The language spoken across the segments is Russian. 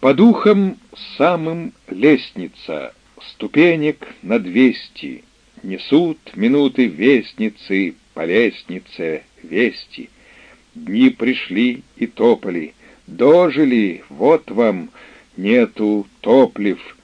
По духам самым лестница, ступенек на двести, Несут минуты вестницы по лестнице вести. Дни пришли и топали, дожили, вот вам, нету топлив,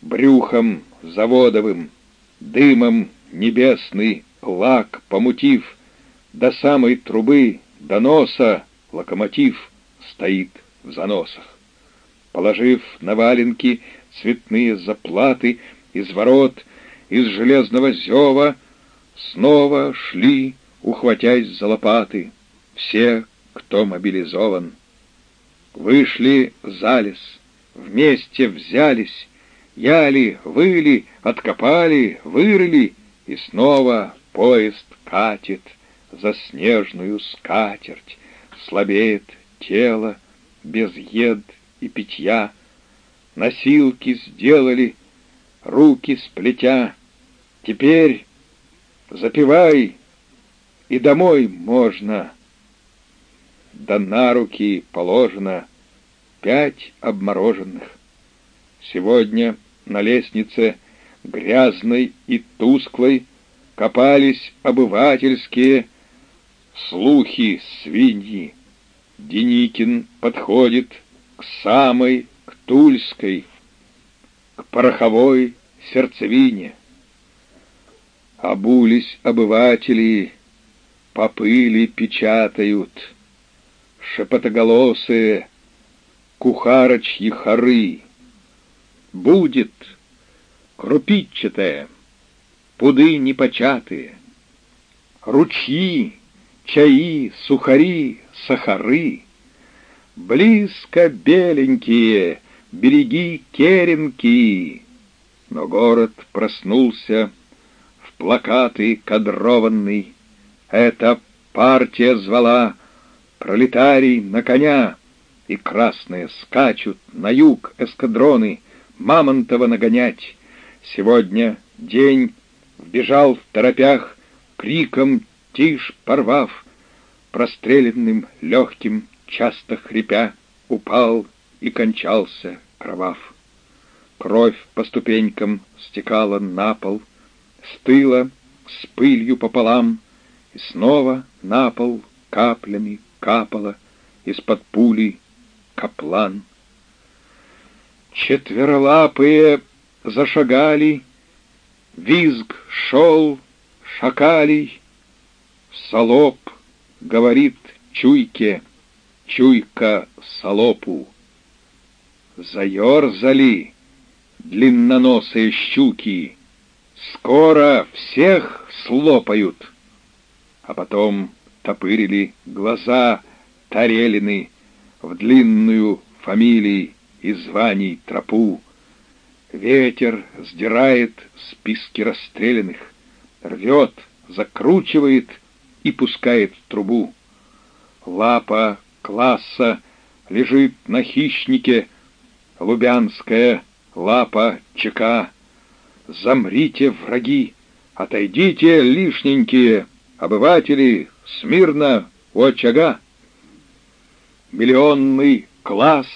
брюхом заводовым, дымом небесный лак помутив, до самой трубы, до носа локомотив стоит в заносах положив на валенки цветные заплаты из ворот, из железного зева, снова шли, ухватясь за лопаты, все, кто мобилизован. Вышли за лес, вместе взялись, яли, выли, откопали, вырыли, и снова поезд катит за снежную скатерть, слабеет тело, без ед и питья, Носилки сделали, руки сплетя. Теперь запивай, и домой можно. Да на руки положено пять обмороженных. Сегодня на лестнице грязной и тусклой копались обывательские слухи свиньи. Деникин подходит — к самой, к Тульской, к пороховой сердцевине. Обулись обыватели, попыли печатают, шепотоголосые, кухарочьи хоры. Будет крупичатая, пуды непочатые, ручьи, чаи, сухари, сахары — Близко беленькие, береги керенки. Но город проснулся в плакаты кадрованный. Эта партия звала пролетарий на коня, И красные скачут на юг эскадроны Мамонтова нагонять. Сегодня день вбежал в торопях, Криком тишь порвав, Простреленным легким часто хрипя, упал и кончался кровав. Кровь по ступенькам стекала на пол, стыла с пылью пополам, и снова на пол каплями капала из-под пули каплан. Четверолапые зашагали, визг шел шакалей, Солоб говорит чуйке — чуйка солопу. Заерзали длинноносые щуки, скоро всех слопают. А потом топырили глаза тарелины в длинную фамилии и званий тропу. Ветер сдирает списки расстрелянных, рвет, закручивает и пускает в трубу. Лапа класса лежит на хищнике лубянская лапа чека. Замрите, враги, отойдите, лишненькие, обыватели, смирно у очага. Миллионный класс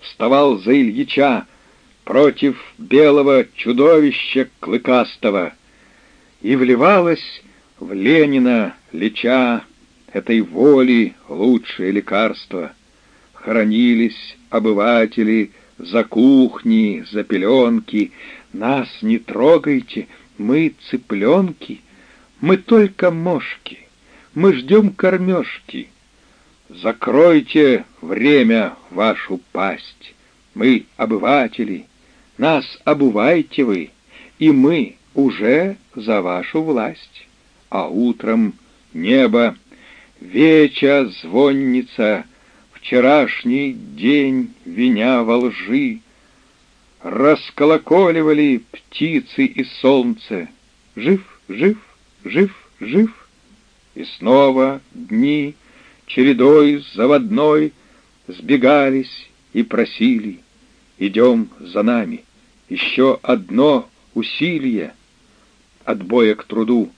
вставал за Ильича против белого чудовища клыкастого и вливалась в Ленина, леча этой воли лучшее лекарство. Хоронились обыватели за кухни, за пеленки. Нас не трогайте, мы цыпленки, мы только мошки, мы ждем кормежки. Закройте время вашу пасть, мы обыватели, нас обувайте вы, и мы уже за вашу власть. А утром небо Веча звонница, вчерашний день виня во лжи, Расколоколивали птицы и солнце. Жив, жив, жив, жив. И снова дни чередой заводной Сбегались и просили, Идем за нами, еще одно усилие От боя к труду,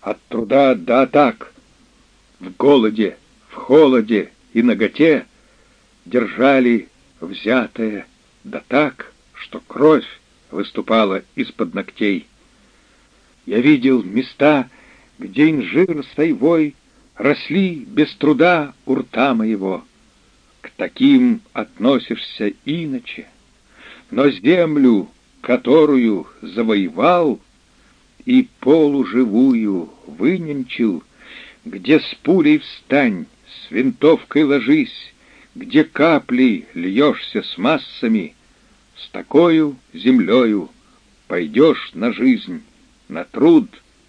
от труда до атак — в голоде, в холоде и наготе держали взятое да так, что кровь выступала из-под ногтей. Я видел места, где инжир с росли без труда у рта моего. К таким относишься иначе, но землю, которую завоевал и полуживую выненчил, где с пулей встань, с винтовкой ложись, где капли льешься с массами, с такою землею пойдешь на жизнь, на труд,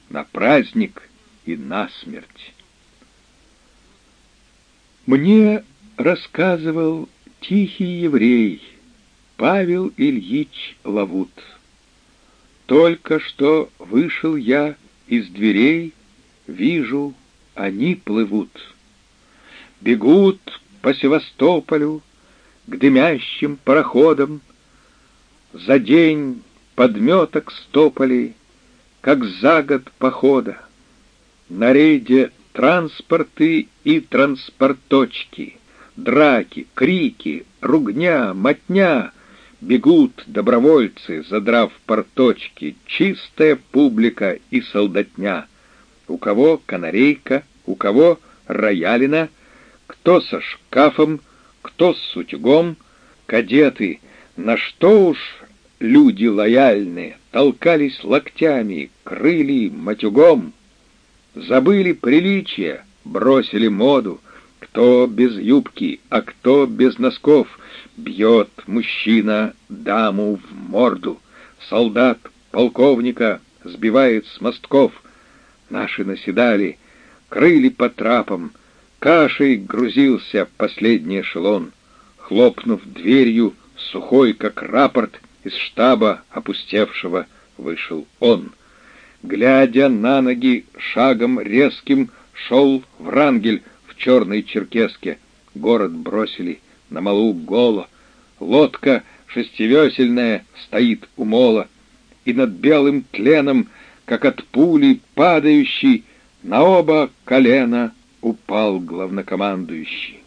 на праздник и на смерть. Мне рассказывал тихий еврей Павел Ильич Лавут. Только что вышел я из дверей, вижу, они плывут. Бегут по Севастополю к дымящим пароходам, За день подметок стополи, как за год похода. На рейде транспорты и транспорточки, драки, крики, ругня, мотня — Бегут добровольцы, задрав порточки, чистая публика и солдатня. У кого канарейка, у кого роялина, кто со шкафом, кто с утюгом, кадеты, на что уж люди лояльные, толкались локтями, крыли матюгом. Забыли приличия, бросили моду, кто без юбки, а кто без носков — Бьет мужчина даму в морду, солдат полковника сбивает с мостков. Наши наседали, крыли по трапам, кашей грузился последний эшелон. Хлопнув дверью, сухой, как рапорт, из штаба опустевшего вышел он. Глядя на ноги, шагом резким шел Врангель в черной черкеске. Город бросили — на малу голо. Лодка шестивесельная стоит у мола, и над белым тленом, как от пули падающий, на оба колена упал главнокомандующий.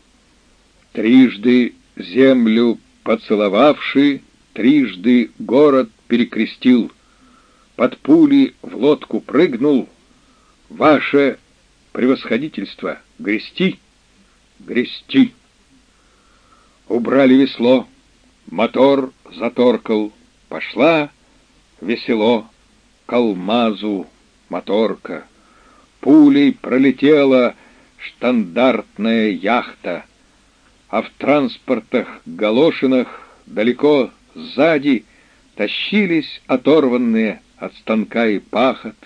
Трижды землю поцеловавший, трижды город перекрестил, под пули в лодку прыгнул. Ваше превосходительство, грести, грести. Убрали весло, мотор заторкал, пошла весело к алмазу моторка. Пулей пролетела штандартная яхта, а в транспортах галошинах далеко сзади тащились оторванные от станка и пахот,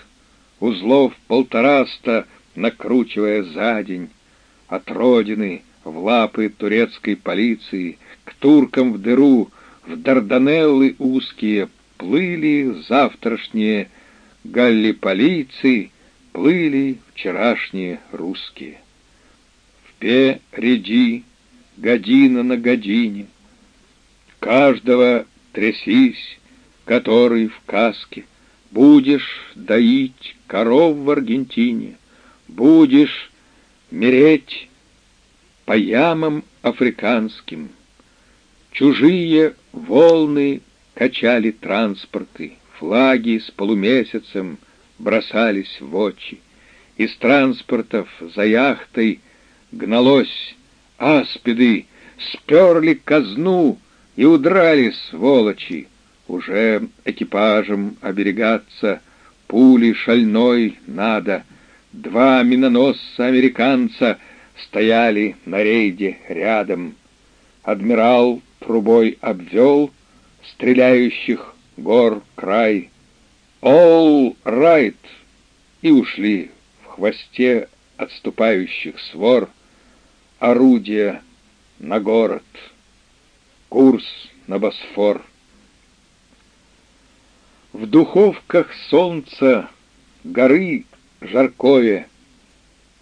узлов полтораста накручивая за день, от родины — в лапы турецкой полиции, к туркам в дыру, в Дарданеллы узкие, плыли завтрашние галлиполийцы, плыли вчерашние русские. Впереди, година на године, каждого трясись, который в каске, будешь доить коров в Аргентине, будешь мереть по ямам африканским. Чужие волны качали транспорты, флаги с полумесяцем бросались в очи. Из транспортов за яхтой гналось аспиды, сперли казну и удрали сволочи. Уже экипажем оберегаться пули шальной надо. Два миноносца-американца — стояли на рейде рядом. Адмирал трубой обвел стреляющих гор край. «All right!» и ушли в хвосте отступающих свор орудия на город, курс на Босфор. В духовках солнца горы жаркое,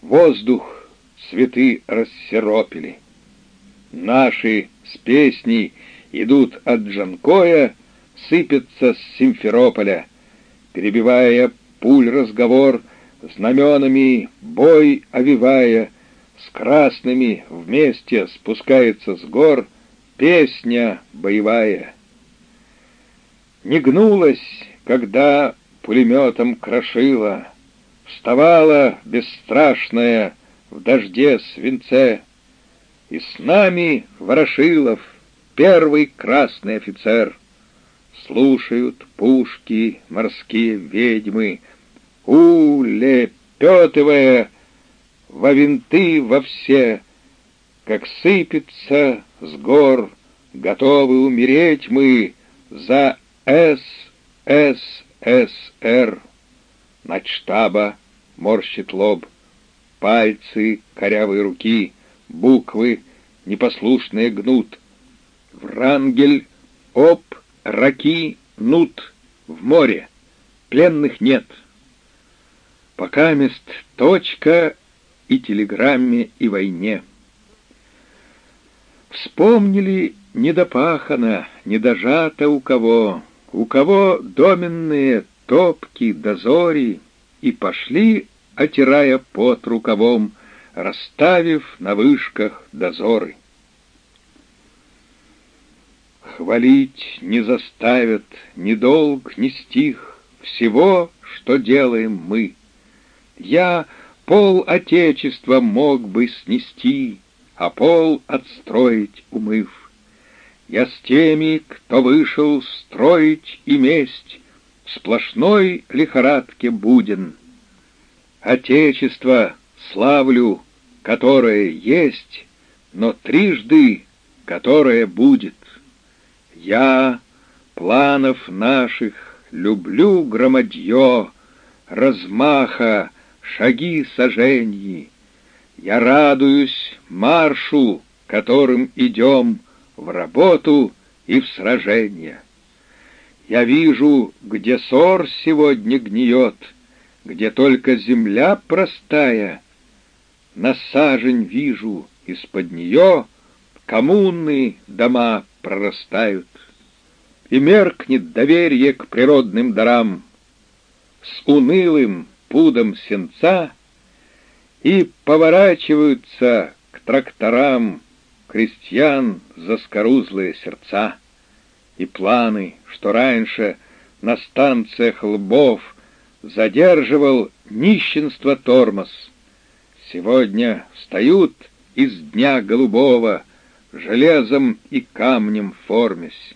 воздух цветы рассеропили. Наши с песней идут от Джанкоя, сыпятся с Симферополя, перебивая пуль разговор, знаменами бой овивая, с красными вместе спускается с гор песня боевая. Не гнулась, когда пулеметом крошила, Вставала бесстрашная в дожде свинце, И с нами Ворошилов, первый красный офицер. Слушают пушки морские ведьмы, улепетывая во винты во все, Как сыпется с гор, готовы умереть мы за СССР. Начштаба морщит лоб, пальцы корявые руки, буквы непослушные гнут. Врангель, оп, раки, нут, в море, пленных нет. Пока мест точка и телеграмме, и войне. Вспомнили недопахано, недожато у кого, у кого доменные топки, дозори, и пошли, отирая пот рукавом, расставив на вышках дозоры. Хвалить не заставят ни долг, ни стих всего, что делаем мы. Я пол Отечества мог бы снести, а пол отстроить умыв. Я с теми, кто вышел строить и месть, в сплошной лихорадке буден. Отечество славлю, которое есть, но трижды, которое будет. Я планов наших люблю громадье, размаха, шаги соженьи. Я радуюсь маршу, которым идем в работу и в сражение. Я вижу, где ссор сегодня гниет, где только земля простая. На сажень вижу, из-под нее коммуны дома прорастают. И меркнет доверие к природным дарам. С унылым пудом сенца и поворачиваются к тракторам крестьян заскорузлые сердца и планы, что раньше на станциях лбов задерживал нищенство тормоз. Сегодня встают из дня голубого, железом и камнем формясь.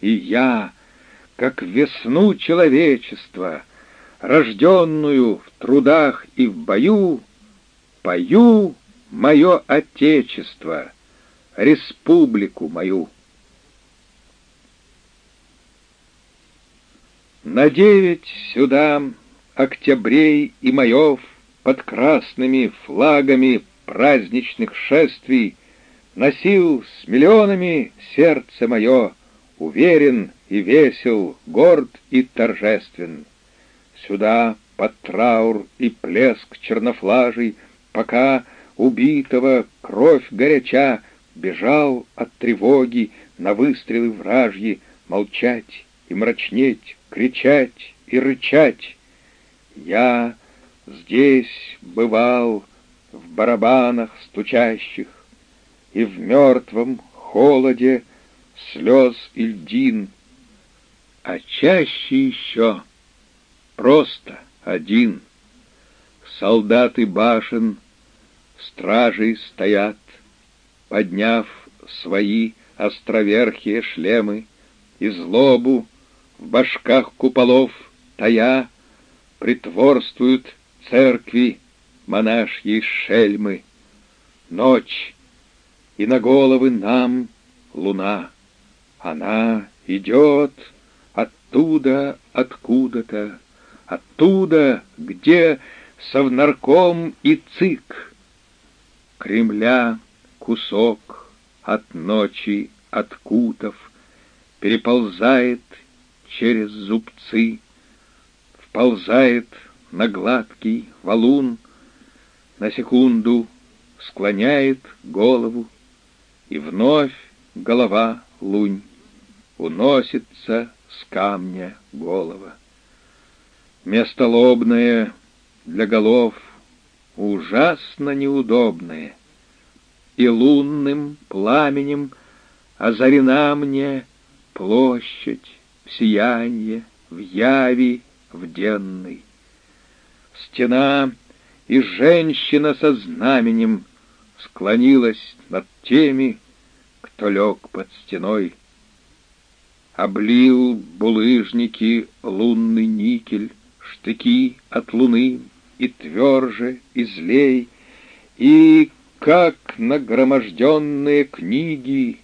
И я, как весну человечества, рожденную в трудах и в бою, пою мое отечество, республику мою. На девять сюда октябрей и маев под красными флагами праздничных шествий носил с миллионами сердце мое, уверен и весел, горд и торжествен. Сюда под траур и плеск чернофлажей, пока убитого кровь горяча, бежал от тревоги на выстрелы вражьи, молчать и мрачнеть, кричать и рычать. Я здесь бывал в барабанах стучащих и в мертвом холоде слез и льдин, а чаще еще просто один. Солдаты башен, стражей стоят, подняв свои островерхие шлемы, и злобу в башках куполов тая притворствуют церкви монашьи шельмы. Ночь, и на головы нам луна. Она идет оттуда, откуда-то, оттуда, где совнарком и цик. Кремля кусок от ночи, от кутов, переползает через зубцы, вползает на гладкий валун, на секунду склоняет голову, и вновь голова лунь уносится с камня голова. Место лобное для голов ужасно неудобное, и лунным пламенем озарена мне площадь в сиянье, в яви, в денной. Стена и женщина со знаменем склонилась над теми, кто лег под стеной. Облил булыжники лунный никель, штыки от луны и тверже, и злей, и, как нагроможденные книги,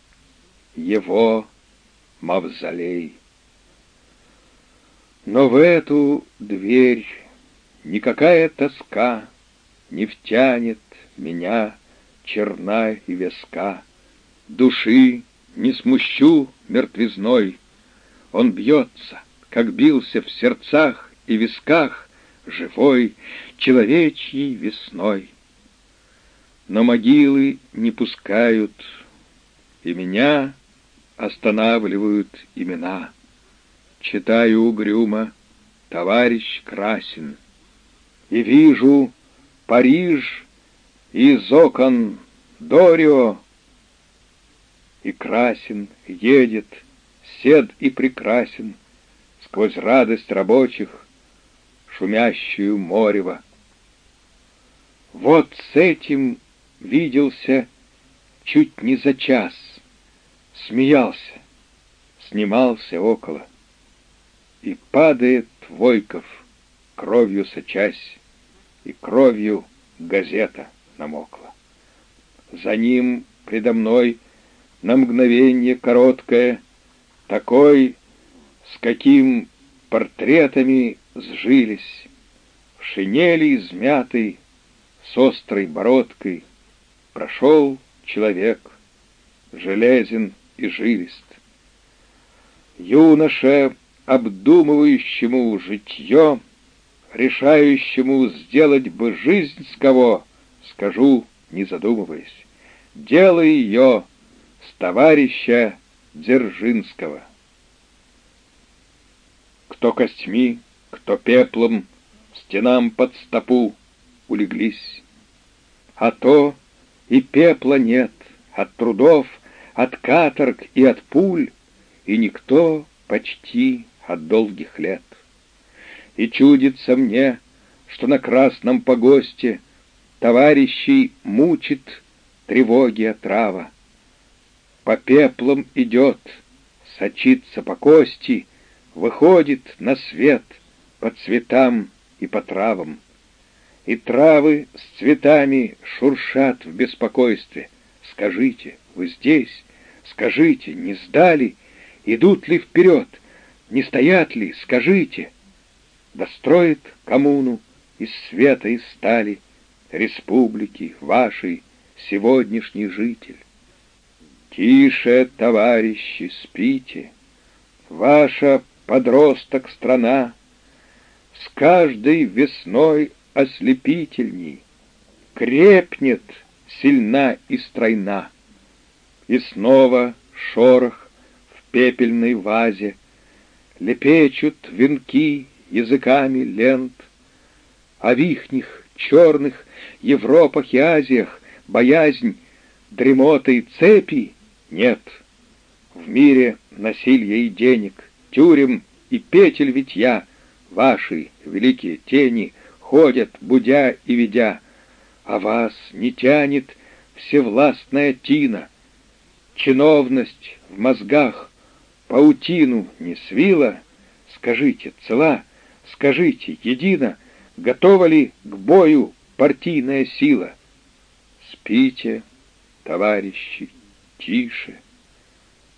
его мавзолей. Но в эту дверь никакая тоска Не втянет меня черна и веска. Души не смущу мертвизной, Он бьется, как бился в сердцах и висках Живой человечьей весной. Но могилы не пускают, И меня останавливают имена — Читаю угрюмо, товарищ Красин, И вижу Париж из окон Дорио, И Красин едет, сед и прекрасен, Сквозь радость рабочих, шумящую морево. Вот с этим виделся чуть не за час, Смеялся, снимался около. И падает Войков, кровью сочась, И кровью газета намокла. За ним предо мной на мгновенье короткое Такой, с каким портретами сжились, В шинели измятой, с острой бородкой Прошел человек, железен и жилист. Юноша обдумывающему житье, решающему сделать бы жизнь с кого, скажу, не задумываясь, делай ее с товарища Дзержинского. Кто костьми, кто пеплом, стенам под стопу улеглись. А то и пепла нет от трудов, от каторг и от пуль, и никто почти от долгих лет. И чудится мне, что на красном погосте Товарищей мучит тревоги отрава. По пеплам идет, сочится по кости, Выходит на свет по цветам и по травам. И травы с цветами шуршат в беспокойстве. Скажите, вы здесь? Скажите, не сдали? Идут ли вперед? Не стоят ли, скажите? Достроит коммуну из света и стали Республики вашей сегодняшний житель. Тише, товарищи, спите, Ваша подросток страна С каждой весной ослепительней Крепнет сильна и стройна. И снова шорох в пепельной вазе Лепечут венки языками лент, А в ихних черных Европах и Азиях Боязнь дремотой цепи нет. В мире насилия и денег, Тюрем и петель витья Ваши великие тени Ходят, будя и ведя, А вас не тянет всевластная тина, Чиновность в мозгах паутину не свила, скажите, цела, скажите, едино, готова ли к бою партийная сила? Спите, товарищи, тише.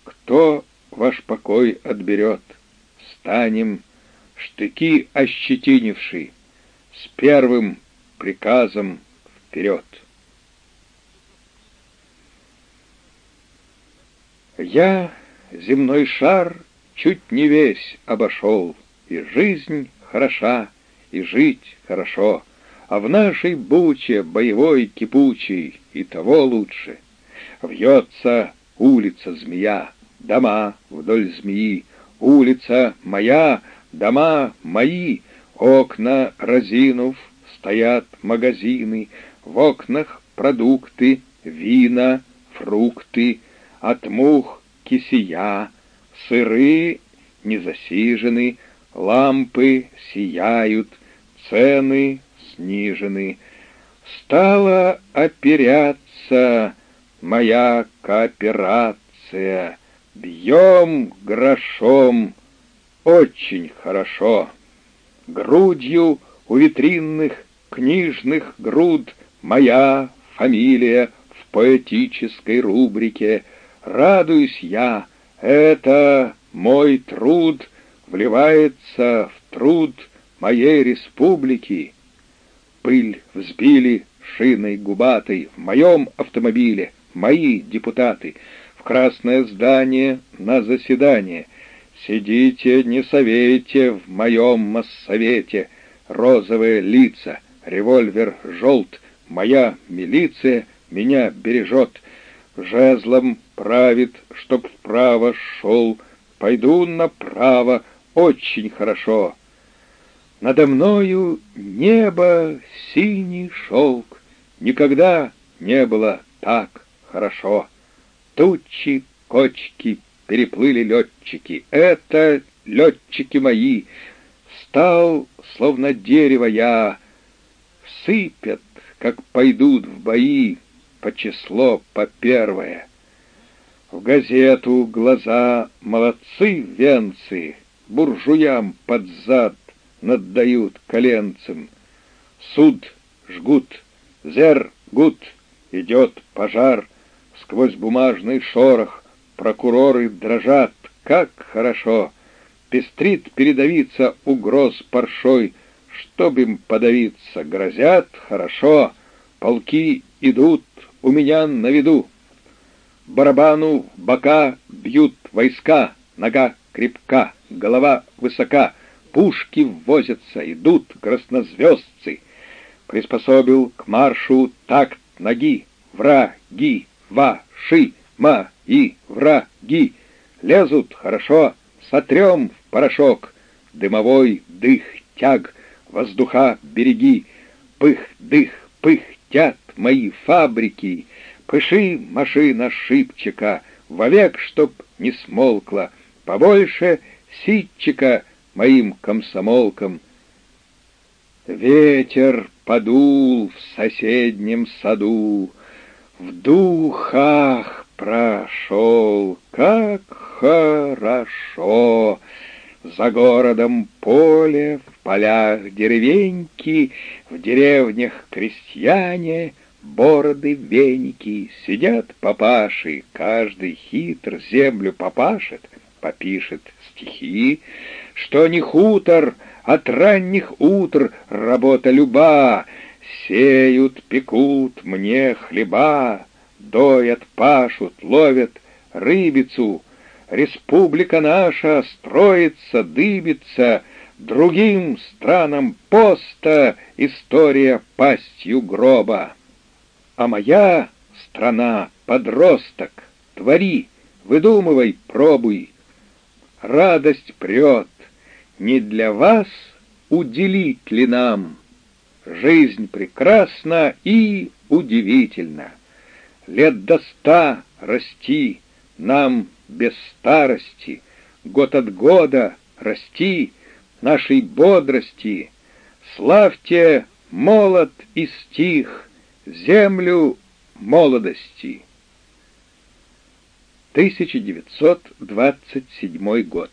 Кто ваш покой отберет? Станем, штыки ощетинивши, с первым приказом вперед. Я земной шар чуть не весь обошел, и жизнь хороша, и жить хорошо, а в нашей буче боевой кипучей и того лучше. Вьется улица змея, дома вдоль змеи, улица моя, дома мои, окна разинув, стоят магазины, в окнах продукты, вина, фрукты, от мух лавки сия, сыры не засижены, лампы сияют, цены снижены. Стала оперяться моя кооперация, бьем грошом очень хорошо. Грудью у витринных книжных груд моя фамилия в поэтической рубрике. Радуюсь я, это мой труд вливается в труд моей республики. Пыль взбили шиной губатой в моем автомобиле, мои депутаты, в красное здание на заседание. Сидите, не совете в моем моссовете, розовые лица, револьвер желт, моя милиция меня бережет, жезлом правит, чтоб вправо шел, пойду направо, очень хорошо. Надо мною небо синий шелк, никогда не было так хорошо. Тучи, кочки, переплыли летчики, это летчики мои. Стал, словно дерево я, сыпят, как пойдут в бои, по число по первое. В газету глаза молодцы венцы, буржуям под зад наддают коленцем. Суд жгут, зер гуд, идет пожар, сквозь бумажный шорох прокуроры дрожат, как хорошо. Пестрит передавиться угроз паршой, чтоб им подавиться, грозят хорошо. Полки идут у меня на виду. Барабану бока бьют войска, нога крепка, голова высока, пушки ввозятся, идут краснозвездцы. Приспособил к маршу такт ноги, враги, ваши, мои враги. Лезут хорошо, сотрем в порошок, дымовой дых тяг, воздуха береги, пых-дых, пыхтят мои фабрики, пыши машина шипчика, вовек, чтоб не смолкла, побольше ситчика моим комсомолкам. Ветер подул в соседнем саду, в духах прошел, как хорошо. За городом поле, в полях деревеньки, в деревнях крестьяне — бороды, веники, сидят папаши, каждый хитр землю попашет, попишет стихи, что не хутор, от ранних утр работа люба, сеют, пекут мне хлеба, доят, пашут, ловят рыбицу. Республика наша строится, дыбится, другим странам поста история пастью гроба. А моя страна — подросток. Твори, выдумывай, пробуй. Радость прет. Не для вас уделить ли нам? Жизнь прекрасна и удивительна. Лет до ста расти нам без старости, Год от года расти нашей бодрости. Славьте молод и стих, землю молодости. 1927 год.